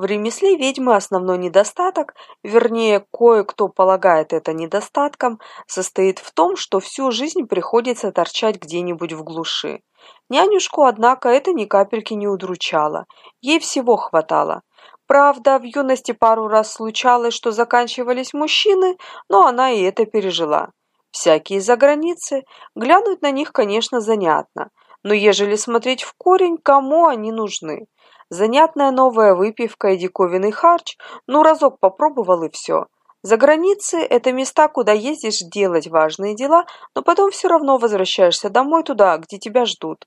В ремесле ведьмы основной недостаток, вернее, кое-кто полагает это недостатком, состоит в том, что всю жизнь приходится торчать где-нибудь в глуши. Нянюшку, однако, это ни капельки не удручало. Ей всего хватало. Правда, в юности пару раз случалось, что заканчивались мужчины, но она и это пережила. Всякие за границы, глянуть на них, конечно, занятно. Но ежели смотреть в корень, кому они нужны? Занятная новая выпивка и диковинный харч, ну разок попробовал и все. За границей – это места, куда ездишь делать важные дела, но потом все равно возвращаешься домой туда, где тебя ждут.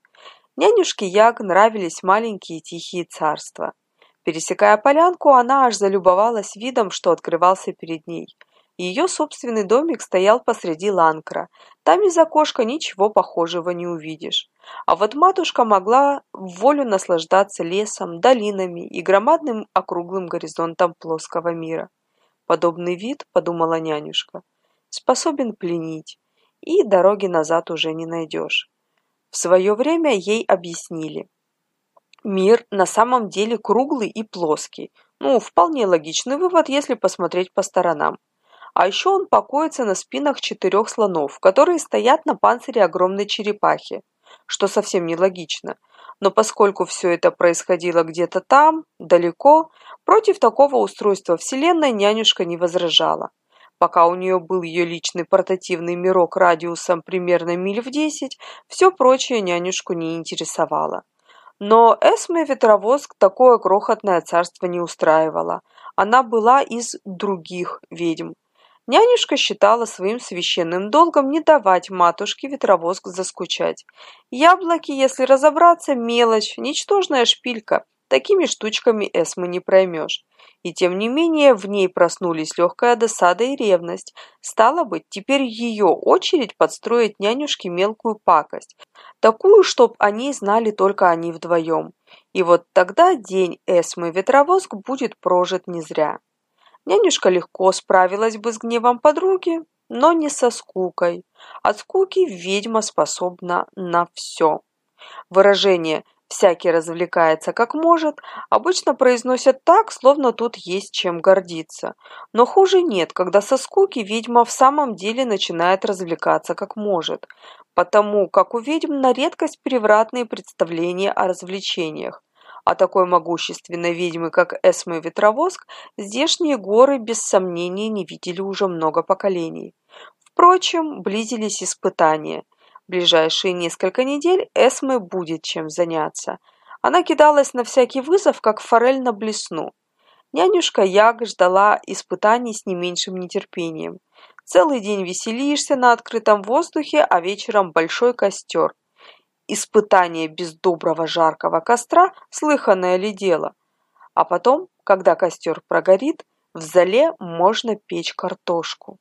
Нянюшке Яг нравились маленькие тихие царства. Пересекая полянку, она аж залюбовалась видом, что открывался перед ней. Ее собственный домик стоял посреди ланкра. Там из окошка ничего похожего не увидишь. А вот матушка могла волю наслаждаться лесом, долинами и громадным округлым горизонтом плоского мира. Подобный вид, подумала нянюшка, способен пленить, и дороги назад уже не найдешь. В свое время ей объяснили. Мир на самом деле круглый и плоский. Ну, вполне логичный вывод, если посмотреть по сторонам. А еще он покоится на спинах четырех слонов, которые стоят на панцире огромной черепахи, что совсем нелогично. Но поскольку все это происходило где-то там, далеко, против такого устройства Вселенной нянюшка не возражала. Пока у нее был ее личный портативный мирок радиусом примерно миль в десять, все прочее нянюшку не интересовало. Но Эсме Ветровоск такое крохотное царство не устраивало. Она была из других ведьм, Нянюшка считала своим священным долгом не давать матушке ветровоск заскучать. Яблоки, если разобраться, мелочь, ничтожная шпилька. Такими штучками Эсмы не проймешь. И тем не менее в ней проснулись легкая досада и ревность. Стало быть, теперь ее очередь подстроить нянюшке мелкую пакость. Такую, чтоб о ней знали только они вдвоем. И вот тогда день Эсмы Ветровоск будет прожит не зря. Нянюшка легко справилась бы с гневом подруги, но не со скукой. От скуки ведьма способна на все. Выражение «всякий развлекается как может» обычно произносят так, словно тут есть чем гордиться. Но хуже нет, когда со скуки ведьма в самом деле начинает развлекаться как может, потому как у ведьм на редкость превратные представления о развлечениях. А такой могущественной ведьмы, как Эсме Ветровоск, здешние горы без сомнения не видели уже много поколений. Впрочем, близились испытания. В ближайшие несколько недель Эсме будет чем заняться. Она кидалась на всякий вызов, как форель на блесну. Нянюшка Яг ждала испытаний с не меньшим нетерпением. Целый день веселишься на открытом воздухе, а вечером большой костер. Испытание без доброго жаркого костра – слыханное ли дело? А потом, когда костер прогорит, в зале можно печь картошку.